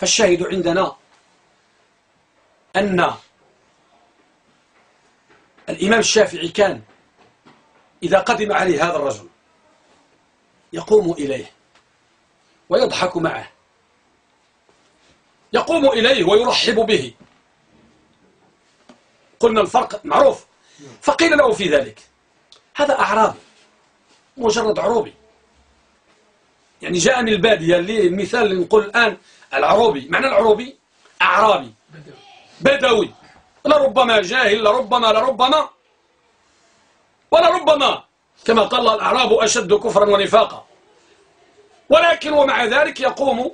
فالشاهد عندنا أن الإمام الشافعي كان إذا قدم عليه هذا الرجل يقوم إليه ويضحك معه يقوم إليه ويرحب به. قلنا الفرق معروف فقيل له في ذلك هذا أعرابي مجرد عروبي. يعني جاء من البادية اللي المثال اللي نقول الآن العروبي. معنى العروبي؟ أعرابي. بدوي. لربما جاهل لربما لربما ولربما كما قال الأعراب أشد كفرا ونفاقا. ولكن ومع ذلك يقوم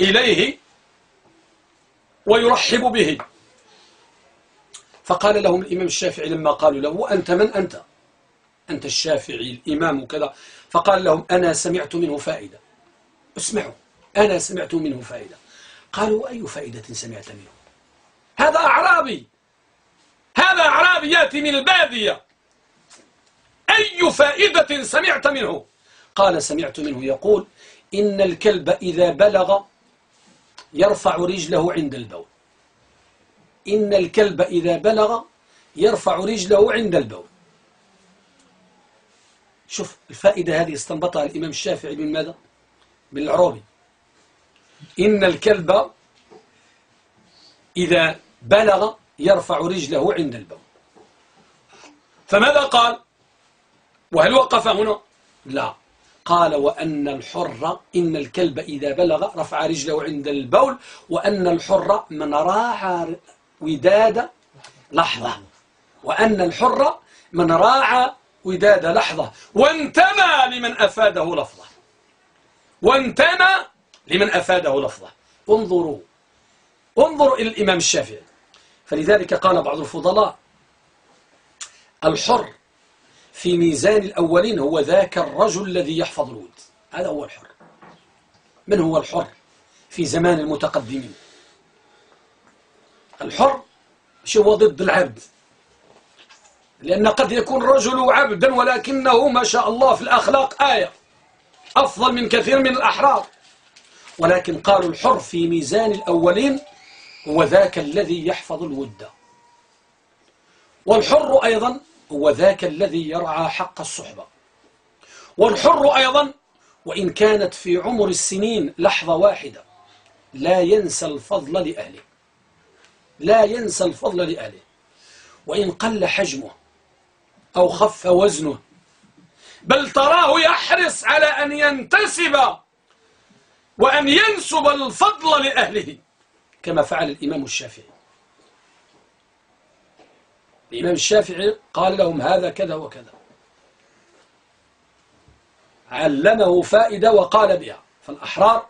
إليه ويرحب به. فقال لهم الإمام الشافعي لما قالوا له أنت من أنت؟ أنت الشافعي الإمام وكذا. فقال لهم أنا سمعت منه فائدة. اسمعوا أنا سمعت منه فائدة. قالوا أي فائدة سمعت منه؟ هذا أعرابي. هذا أعرابي يأتي من البادية. أي فائدة سمعت منه؟ قال سمعت منه يقول إن الكلب إذا بلغ يرفع رجله عند البول. إن الكلب إذا بلغ يرفع رجله عند البول. شوف الفائدة هذه استنبطها الإمام الشافعي من ماذا؟ من العروبي إن الكلب إذا بلغ يرفع رجله عند البول فماذا قال؟ وهل وقف هنا؟ لا قال وأن الحر إن الكلب إذا بلغ رفع رجله عند البول وأن الحر من راعى وداد لحظة وأن الحر من راعى وداد لحظة. وانتمى لمن أفاده لفظة. وانتمى لمن أفاده لفظة. انظروا. انظروا إلى الإمام الشافعي. فلذلك قال بعض الفضلاء الحر في ميزان الأولين هو ذاك الرجل الذي يحفظ الود. هذا هو الحر. من هو الحر في زمان المتقدمين؟ الحر هو ضد العبد؟ لأن قد يكون الرجل عبدا ولكنه ما شاء الله في الأخلاق آية. أفضل من كثير من الأحرار. ولكن قالوا الحر في ميزان الأولين هو ذاك الذي يحفظ الود. والحر أيضا هو ذاك الذي يرعى حق الصحبة. والحر أيضا وإن كانت في عمر السنين لحظة واحدة لا ينسى الفضل لأهله. لا ينسى الفضل لأهله. وإن قل حجمه أو خف وزنه. بل تراه يحرص على أن ينتسب وأن ينسب الفضل لأهله كما فعل الإمام الشافعي. الإمام الشافعي قال لهم هذا كذا وكذا. علمه فائدة وقال بها. فالأحرار